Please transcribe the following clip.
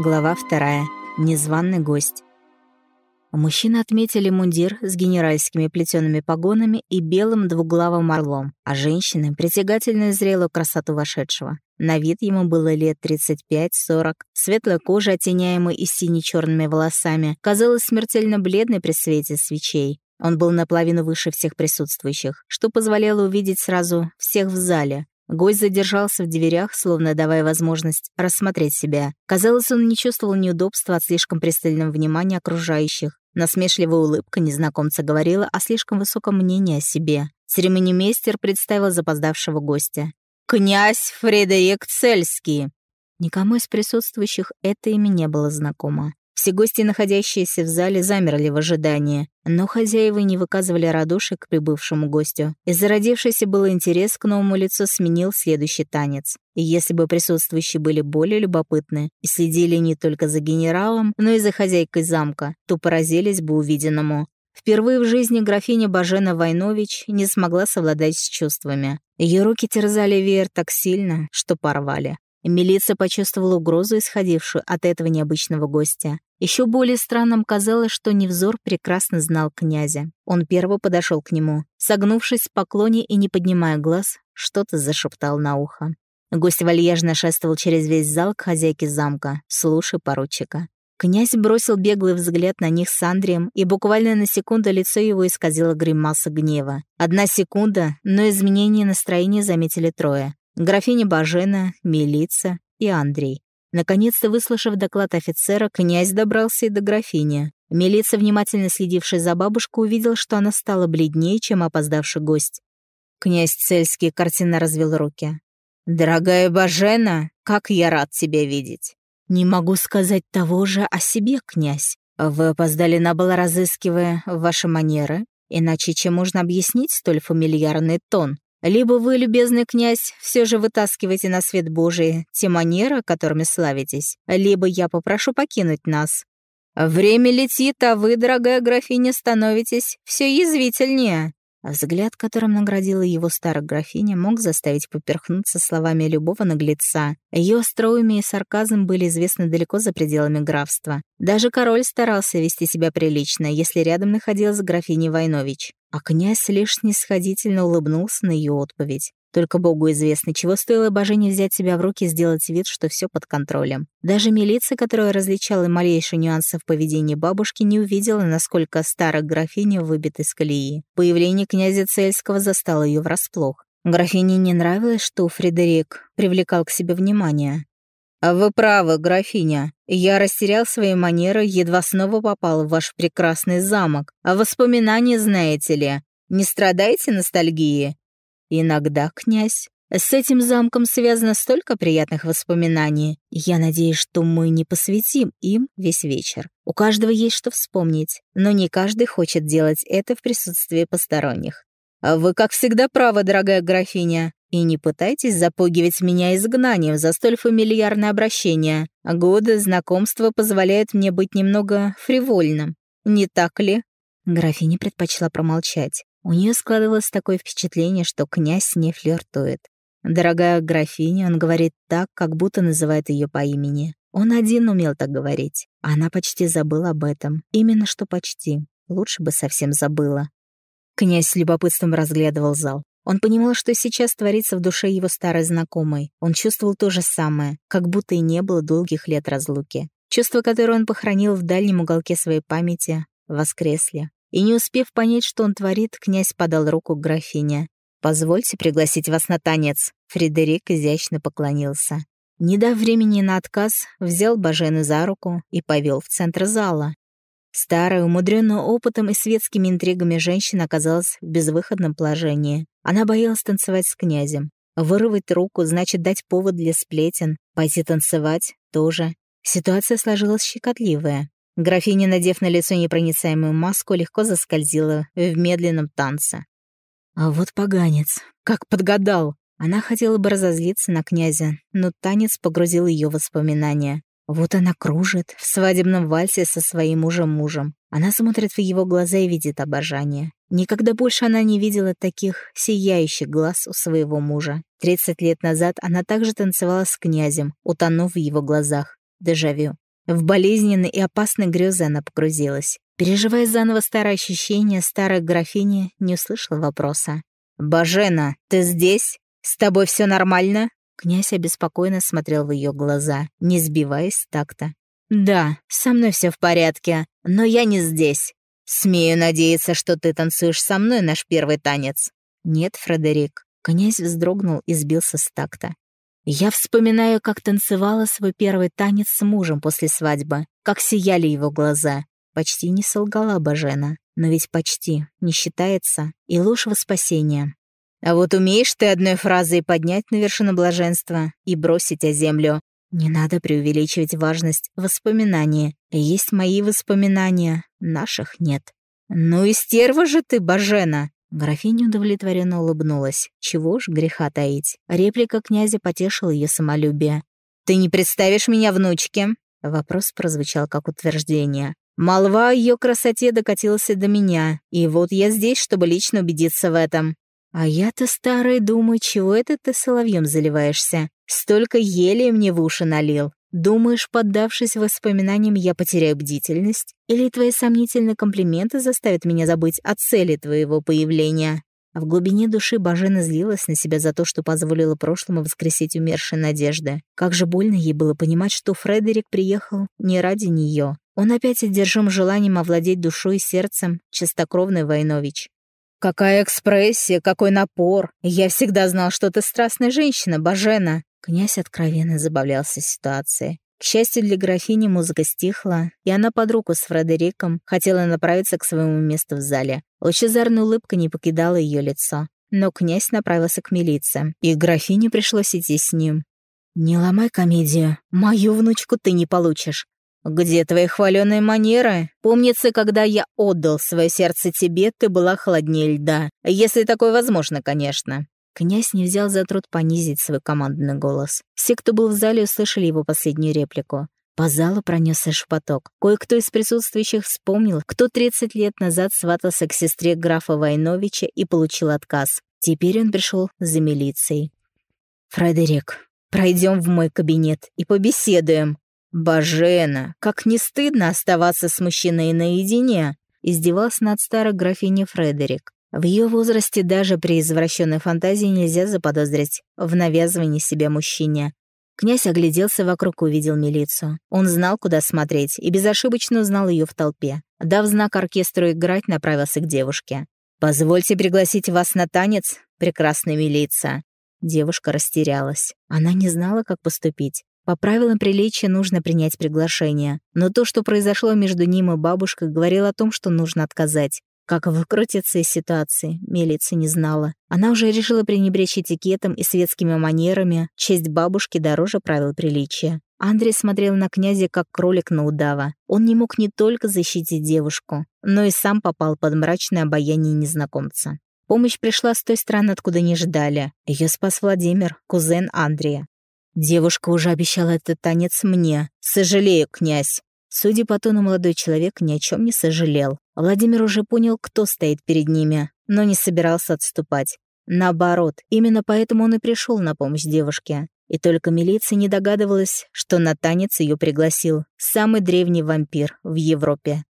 Глава вторая. Незваный гость. Мужчины отметили мундир с генеральскими плетеными погонами и белым двуглавым орлом, а женщины — притягательную зрелую красоту вошедшего. На вид ему было лет 35-40, светлая кожа, оттеняемая и сине-черными волосами, казалась смертельно бледной при свете свечей. Он был наполовину выше всех присутствующих, что позволяло увидеть сразу всех в зале, Гость задержался в дверях, словно давая возможность рассмотреть себя. Казалось, он не чувствовал неудобства от слишком пристального внимания окружающих. Насмешливая улыбка незнакомца говорила о слишком высоком мнении о себе. Церемонимейстер представил запоздавшего гостя. «Князь Фредерик Цельский!» Никому из присутствующих это имя не было знакомо. Все гости, находящиеся в зале, замерли в ожидании, но хозяева не выказывали радушия к прибывшему гостю. И зародившийся был интерес к новому лицу сменил следующий танец. И если бы присутствующие были более любопытны и следили не только за генералом, но и за хозяйкой замка, то поразились бы увиденному. Впервые в жизни графиня Бажена Войнович не смогла совладать с чувствами. Ее руки терзали веер так сильно, что порвали. Милиция почувствовала угрозу, исходившую от этого необычного гостя. Еще более странным казалось, что Невзор прекрасно знал князя. Он первый подошел к нему. Согнувшись в поклоне и не поднимая глаз, что-то зашептал на ухо. Гость вальяжно шествовал через весь зал к хозяйке замка, слушай поручика. Князь бросил беглый взгляд на них с Андреем, и буквально на секунду лицо его исказило гримаса гнева. Одна секунда, но изменение настроения заметили трое. Графиня Бажена, Милица и Андрей. Наконец-то, выслушав доклад офицера, князь добрался и до графини. Милица, внимательно следившая за бабушкой, увидел, что она стала бледнее, чем опоздавший гость. Князь Цельский картинно развел руки. «Дорогая Бажена, как я рад тебя видеть!» «Не могу сказать того же о себе, князь. Вы опоздали на бал, разыскивая ваши манеры, иначе чем можно объяснить столь фамильярный тон?» Либо вы, любезный князь, все же вытаскиваете на свет Божий те манеры, которыми славитесь, либо я попрошу покинуть нас. Время летит, а вы, дорогая графиня, становитесь все язвительнее. Взгляд, которым наградила его старая графиня, мог заставить поперхнуться словами любого наглеца. Ее остроумие и сарказм были известны далеко за пределами графства. Даже король старался вести себя прилично, если рядом находилась графиня Войнович. А князь лишь снисходительно улыбнулся на ее отповедь. Только Богу известно, чего стоило Божене взять себя в руки и сделать вид, что все под контролем. Даже милиция, которая различала малейшие нюансы в поведении бабушки, не увидела, насколько старая графиня выбита из колеи. Появление князя Цельского застало ее врасплох. Графине не нравилось, что Фредерик привлекал к себе внимание. «А «Вы правы, графиня. Я растерял свои манеры, едва снова попал в ваш прекрасный замок. А воспоминания, знаете ли, не страдаете ностальгией?» «Иногда, князь. С этим замком связано столько приятных воспоминаний. Я надеюсь, что мы не посвятим им весь вечер. У каждого есть что вспомнить, но не каждый хочет делать это в присутствии посторонних. А вы, как всегда, правы, дорогая графиня. И не пытайтесь запугивать меня изгнанием за столь фамильярное обращение. Годы знакомства позволяют мне быть немного фривольным. Не так ли?» Графиня предпочла промолчать. У нее складывалось такое впечатление, что князь с ней флиртует. «Дорогая графиня», он говорит так, как будто называет ее по имени. Он один умел так говорить. Она почти забыла об этом. Именно что почти. Лучше бы совсем забыла. Князь с любопытством разглядывал зал. Он понимал, что сейчас творится в душе его старой знакомой. Он чувствовал то же самое, как будто и не было долгих лет разлуки. Чувства, которые он похоронил в дальнем уголке своей памяти, воскресли. И не успев понять, что он творит, князь подал руку к графине. «Позвольте пригласить вас на танец». Фредерик изящно поклонился. Не дав времени на отказ, взял Бажену за руку и повел в центр зала. Старая, умудренная опытом и светскими интригами женщина оказалась в безвыходном положении. Она боялась танцевать с князем. Вырвать руку значит дать повод для сплетен. Пойти танцевать тоже. Ситуация сложилась щекотливая. Графиня, надев на лицо непроницаемую маску, легко заскользила в медленном танце. А вот поганец, как подгадал. Она хотела бы разозлиться на князя, но танец погрузил ее в воспоминания. Вот она кружит в свадебном вальсе со своим мужем-мужем. Она смотрит в его глаза и видит обожание. Никогда больше она не видела таких сияющих глаз у своего мужа. Тридцать лет назад она также танцевала с князем, утонув в его глазах. Дежавю. В болезненной и опасной грезы она погрузилась. Переживая заново старое ощущение, старая графиня не услышала вопроса. «Бажена, ты здесь? С тобой все нормально?» Князь обеспокоенно смотрел в ее глаза, не сбиваясь с такта. «Да, со мной все в порядке, но я не здесь. Смею надеяться, что ты танцуешь со мной наш первый танец». «Нет, Фредерик». Князь вздрогнул и сбился с такта. Я вспоминаю, как танцевала свой первый танец с мужем после свадьбы, как сияли его глаза. Почти не солгала Бажена, но ведь почти не считается и ложь во спасение. А вот умеешь ты одной фразой поднять на вершину блаженства и бросить о землю. Не надо преувеличивать важность воспоминаний. Есть мои воспоминания, наших нет. Ну и стерва же ты, Бажена! Графиня удовлетворенно улыбнулась. Чего ж греха таить. Реплика князя потешила ее самолюбие. «Ты не представишь меня внучке?» Вопрос прозвучал как утверждение. Молва о ее красоте докатилась до меня, и вот я здесь, чтобы лично убедиться в этом. А я-то старый думаю, чего это ты соловьем заливаешься? Столько ели мне в уши налил. Думаешь, поддавшись воспоминаниям, я потеряю бдительность? Или твои сомнительные комплименты заставят меня забыть о цели твоего появления?» В глубине души Бажена злилась на себя за то, что позволила прошлому воскресить умершие надежды. Как же больно ей было понимать, что Фредерик приехал не ради нее. Он опять одержим желанием овладеть душой и сердцем, чистокровный Войнович. «Какая экспрессия, какой напор! Я всегда знал, что ты страстная женщина, Бажена!» Князь откровенно забавлялся ситуацией. К счастью для графини, музыка стихла, и она под руку с Фредериком хотела направиться к своему месту в зале. Лучезарная улыбка не покидала ее лицо. Но князь направился к милиции, и графине пришлось идти с ним. «Не ломай комедию. Мою внучку ты не получишь. «Где твои хваленые манеры? Помнится, когда я отдал свое сердце тебе, ты была холоднее льда. Если такое возможно, конечно». Князь не взял за труд понизить свой командный голос. Все, кто был в зале, услышали его последнюю реплику. По залу пронесся шепоток. Кое-кто из присутствующих вспомнил, кто 30 лет назад сватался к сестре графа Войновича и получил отказ. Теперь он пришел за милицией. «Фредерик, пройдем в мой кабинет и побеседуем», «Бажена, как не стыдно оставаться с мужчиной наедине!» издевался над старой графиней Фредерик. В ее возрасте даже при извращенной фантазии нельзя заподозрить в навязывании себя мужчине. Князь огляделся вокруг увидел милицию. Он знал, куда смотреть, и безошибочно узнал ее в толпе. Дав знак оркестру играть, направился к девушке. «Позвольте пригласить вас на танец, прекрасная милиция». Девушка растерялась. Она не знала, как поступить. По правилам приличия нужно принять приглашение, но то, что произошло между ним и бабушкой, говорило о том, что нужно отказать. Как выкрутиться из ситуации, милиция не знала. Она уже решила пренебречь этикетом и светскими манерами, честь бабушки дороже правил приличия. Андрей смотрел на князя, как кролик на удава. Он не мог не только защитить девушку, но и сам попал под мрачное обаяние незнакомца. Помощь пришла с той стороны, откуда не ждали. Ее спас Владимир, кузен Андрея. Девушка уже обещала этот танец мне. Сожалею, князь. Судя по тону, молодой человек ни о чем не сожалел. Владимир уже понял, кто стоит перед ними, но не собирался отступать. Наоборот, именно поэтому он и пришел на помощь девушке. И только милиция не догадывалась, что на танец ее пригласил самый древний вампир в Европе.